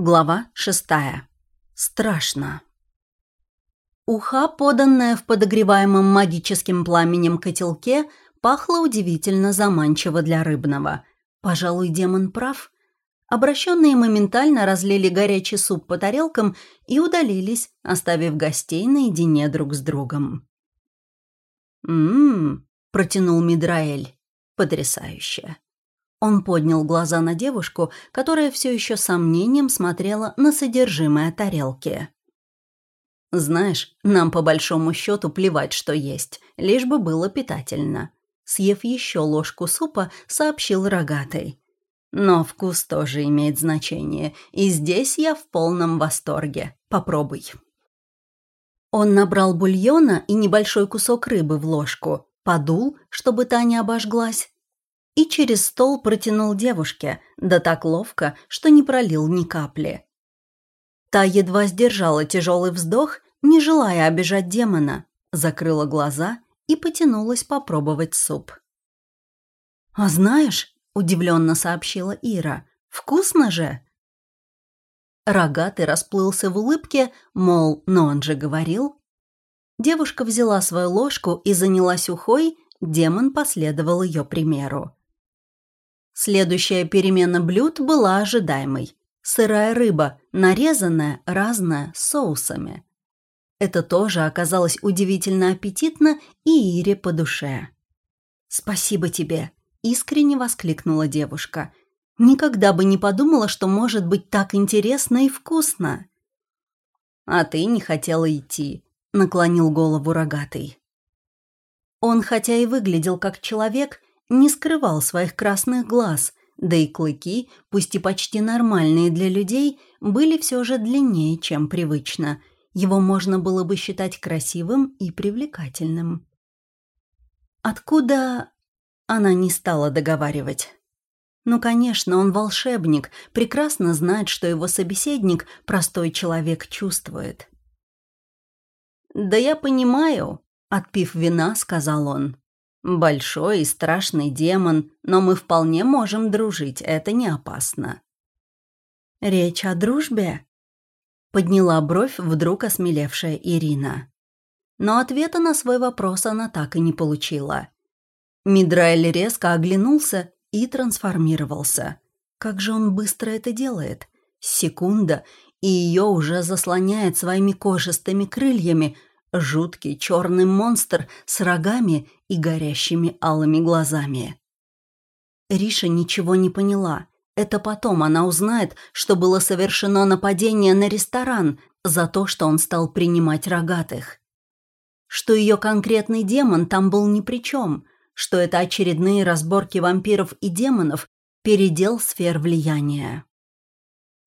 Глава шестая. Страшно. Уха, поданная в подогреваемом магическим пламенем котелке, пахла удивительно заманчиво для рыбного. Пожалуй, демон прав. Обращенные моментально разлили горячий суп по тарелкам и удалились, оставив гостей наедине друг с другом. «М-м-м», протянул Мидраэль. «Потрясающе». Он поднял глаза на девушку, которая все еще сомнением смотрела на содержимое тарелки. «Знаешь, нам по большому счету плевать, что есть, лишь бы было питательно», съев еще ложку супа, сообщил рогатый. «Но вкус тоже имеет значение, и здесь я в полном восторге. Попробуй». Он набрал бульона и небольшой кусок рыбы в ложку, подул, чтобы та не обожглась, и через стол протянул девушке, да так ловко, что не пролил ни капли. Та едва сдержала тяжелый вздох, не желая обижать демона, закрыла глаза и потянулась попробовать суп. «А знаешь», — удивленно сообщила Ира, — «вкусно же!» Рогатый расплылся в улыбке, мол, но он же говорил. Девушка взяла свою ложку и занялась ухой, демон последовал ее примеру. Следующая перемена блюд была ожидаемой. Сырая рыба, нарезанная, разная, с соусами. Это тоже оказалось удивительно аппетитно и Ире по душе. «Спасибо тебе», — искренне воскликнула девушка. «Никогда бы не подумала, что может быть так интересно и вкусно». «А ты не хотела идти», — наклонил голову рогатый. Он, хотя и выглядел как человек, не скрывал своих красных глаз, да и клыки, пусть и почти нормальные для людей, были все же длиннее, чем привычно. Его можно было бы считать красивым и привлекательным. Откуда... Она не стала договаривать. Ну, конечно, он волшебник, прекрасно знает, что его собеседник простой человек чувствует. «Да я понимаю», — отпив вина, сказал он. Большой и страшный демон, но мы вполне можем дружить, это не опасно. Речь о дружбе? Подняла бровь вдруг осмелевшая Ирина. Но ответа на свой вопрос она так и не получила. Мидраэль резко оглянулся и трансформировался. Как же он быстро это делает? Секунда, и ее уже заслоняет своими кожистыми крыльями – Жуткий черный монстр с рогами и горящими алыми глазами. Риша ничего не поняла. Это потом она узнает, что было совершено нападение на ресторан за то, что он стал принимать рогатых. Что ее конкретный демон там был ни при чем, что это очередные разборки вампиров и демонов, передел сфер влияния.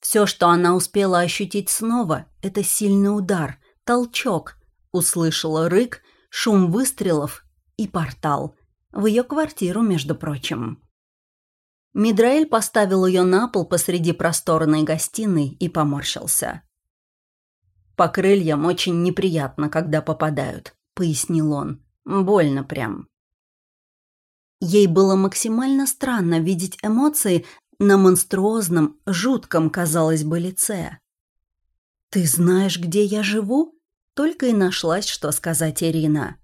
Все, что она успела ощутить снова, это сильный удар, толчок, Услышала рык, шум выстрелов и портал. В ее квартиру, между прочим. Мидраэль поставил ее на пол посреди просторной гостиной и поморщился. «По крыльям очень неприятно, когда попадают», — пояснил он. «Больно прям». Ей было максимально странно видеть эмоции на монструозном, жутком, казалось бы, лице. «Ты знаешь, где я живу?» Только и нашлась, что сказать Ирина.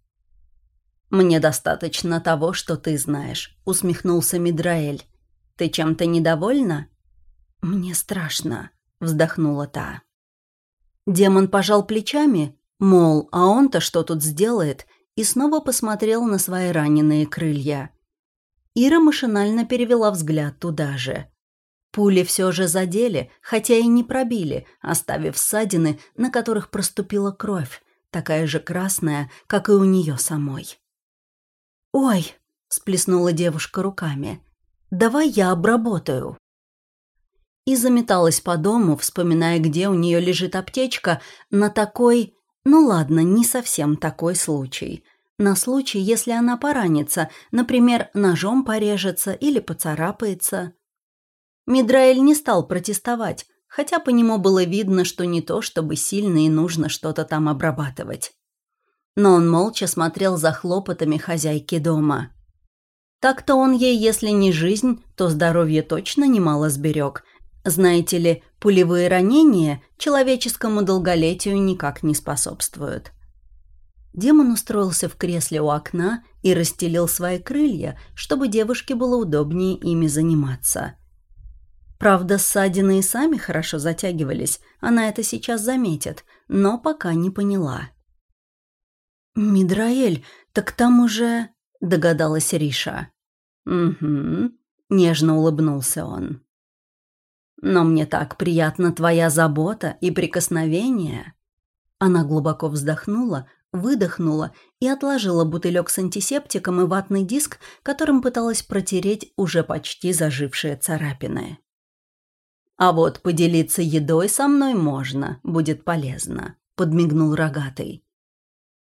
«Мне достаточно того, что ты знаешь», — усмехнулся Мидраэль. «Ты чем-то недовольна?» «Мне страшно», — вздохнула та. Демон пожал плечами, мол, а он-то что тут сделает, и снова посмотрел на свои раненые крылья. Ира машинально перевела взгляд туда же. Пули все же задели, хотя и не пробили, оставив ссадины, на которых проступила кровь, такая же красная, как и у нее самой. «Ой!» – сплеснула девушка руками. «Давай я обработаю». И заметалась по дому, вспоминая, где у нее лежит аптечка, на такой... Ну ладно, не совсем такой случай. На случай, если она поранится, например, ножом порежется или поцарапается. Мидраэль не стал протестовать, хотя по нему было видно, что не то, чтобы сильно и нужно что-то там обрабатывать. Но он молча смотрел за хлопотами хозяйки дома. Так-то он ей, если не жизнь, то здоровье точно немало сберег. Знаете ли, пулевые ранения человеческому долголетию никак не способствуют. Демон устроился в кресле у окна и расстелил свои крылья, чтобы девушке было удобнее ими заниматься. Правда, ссадины и сами хорошо затягивались, она это сейчас заметит, но пока не поняла. «Мидраэль, так там уже...» — догадалась Риша. «Угу», — нежно улыбнулся он. «Но мне так приятна твоя забота и прикосновение». Она глубоко вздохнула, выдохнула и отложила бутылек с антисептиком и ватный диск, которым пыталась протереть уже почти зажившие царапины. «А вот поделиться едой со мной можно, будет полезно», — подмигнул рогатый.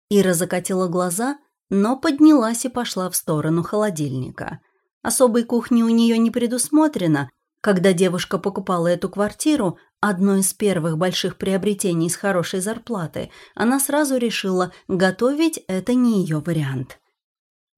Ира закатила глаза, но поднялась и пошла в сторону холодильника. Особой кухни у нее не предусмотрено. Когда девушка покупала эту квартиру, одно из первых больших приобретений с хорошей зарплаты, она сразу решила, готовить это не ее вариант.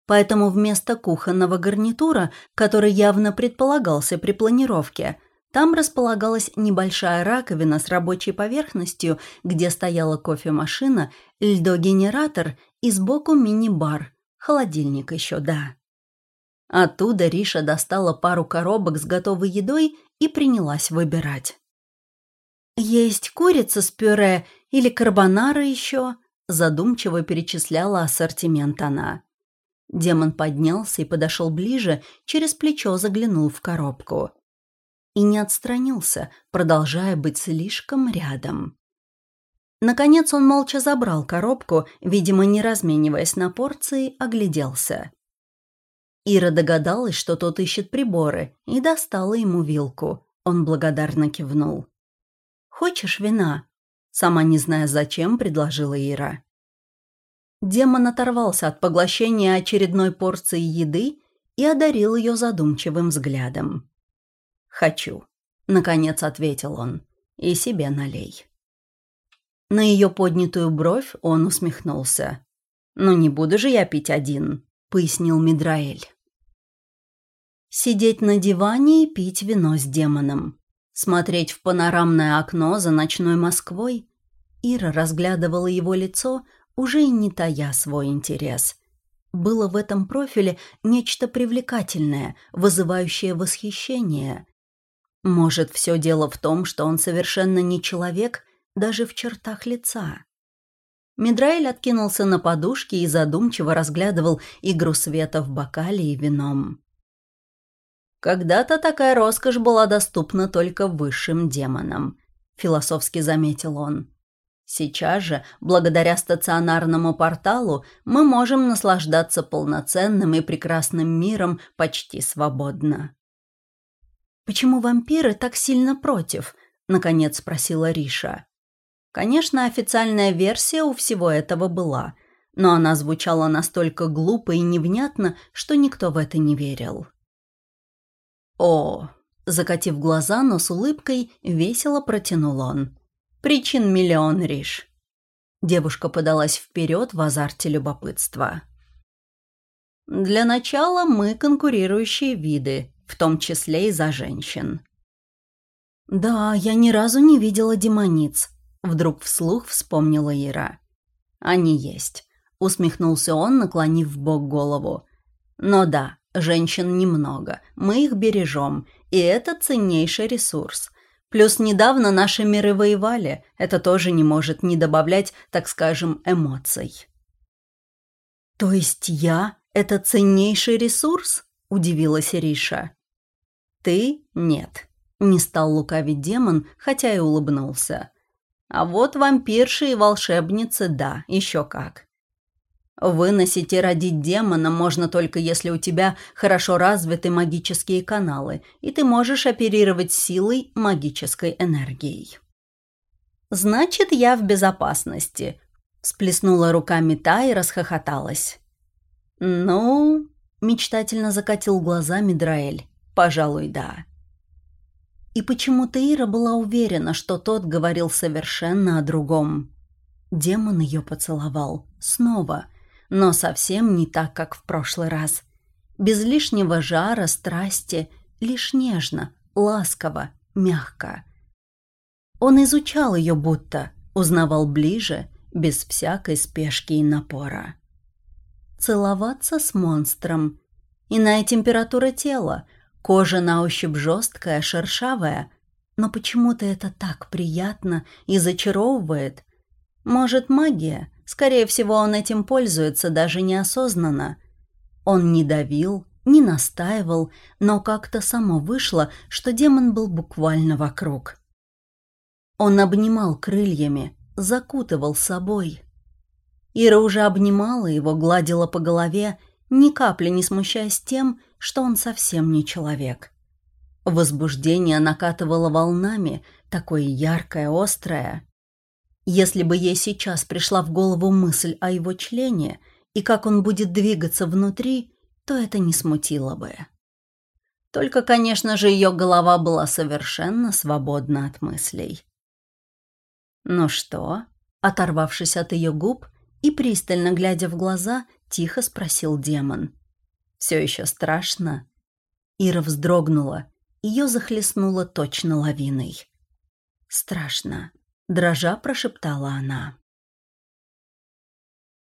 Поэтому вместо кухонного гарнитура, который явно предполагался при планировке, там располагалась небольшая раковина с рабочей поверхностью, где стояла кофемашина, льдогенератор и сбоку мини-бар. Холодильник еще, да. Оттуда Риша достала пару коробок с готовой едой и принялась выбирать. «Есть курица с пюре или карбонара еще?» Задумчиво перечисляла ассортимент она. Демон поднялся и подошел ближе, через плечо заглянул в коробку и не отстранился, продолжая быть слишком рядом. Наконец он молча забрал коробку, видимо, не размениваясь на порции, огляделся. Ира догадалась, что тот ищет приборы, и достала ему вилку. Он благодарно кивнул. «Хочешь вина?» Сама не зная зачем, предложила Ира. Демон оторвался от поглощения очередной порции еды и одарил ее задумчивым взглядом. «Хочу», — наконец ответил он. «И себе налей». На ее поднятую бровь он усмехнулся. «Ну не буду же я пить один», — пояснил Мидраэль. Сидеть на диване и пить вино с демоном. Смотреть в панорамное окно за ночной Москвой. Ира разглядывала его лицо, уже и не тая свой интерес. Было в этом профиле нечто привлекательное, вызывающее восхищение. Может, все дело в том, что он совершенно не человек, даже в чертах лица. Мидраэль откинулся на подушке и задумчиво разглядывал игру света в бокале и вином. «Когда-то такая роскошь была доступна только высшим демонам», — философски заметил он. «Сейчас же, благодаря стационарному порталу, мы можем наслаждаться полноценным и прекрасным миром почти свободно». «Почему вампиры так сильно против?» — наконец спросила Риша. Конечно, официальная версия у всего этого была, но она звучала настолько глупо и невнятно, что никто в это не верил. «О!» — закатив глаза, но с улыбкой, весело протянул он. «Причин миллион, Риш». Девушка подалась вперед в азарте любопытства. «Для начала мы конкурирующие виды, в том числе и за женщин. «Да, я ни разу не видела демониц», — вдруг вслух вспомнила Ира. «Они есть», — усмехнулся он, наклонив в бок голову. «Но да, женщин немного, мы их бережем, и это ценнейший ресурс. Плюс недавно наши миры воевали, это тоже не может не добавлять, так скажем, эмоций». «То есть я — это ценнейший ресурс?» — удивилась Риша. «Ты — нет», — не стал лукавить демон, хотя и улыбнулся. «А вот вампирши и волшебницы — да, еще как». Выносить и родить демона можно только если у тебя хорошо развиты магические каналы, и ты можешь оперировать силой магической энергией. «Значит, я в безопасности», — всплеснула руками та и расхохоталась. «Ну...» — мечтательно закатил глаза Мидраэль. Пожалуй, да. И почему-то Ира была уверена, что тот говорил совершенно о другом. Демон ее поцеловал. Снова. Но совсем не так, как в прошлый раз. Без лишнего жара, страсти, лишь нежно, ласково, мягко. Он изучал ее будто, узнавал ближе, без всякой спешки и напора. Целоваться с монстром. Иная температура тела, кожа на ощупь жесткая, шершавая, но почему-то это так приятно и зачаровывает. Может, магия? Скорее всего, он этим пользуется даже неосознанно. Он не давил, не настаивал, но как-то само вышло, что демон был буквально вокруг. Он обнимал крыльями, закутывал собой. Ира уже обнимала его, гладила по голове, ни капли не смущаясь тем, что он совсем не человек. Возбуждение накатывало волнами, такое яркое, острое. Если бы ей сейчас пришла в голову мысль о его члене и как он будет двигаться внутри, то это не смутило бы. Только, конечно же, ее голова была совершенно свободна от мыслей. «Ну что?» Оторвавшись от ее губ и пристально глядя в глаза, тихо спросил демон. «Все еще страшно?» Ира вздрогнула. Ее захлестнуло точно лавиной. «Страшно», — дрожа прошептала она.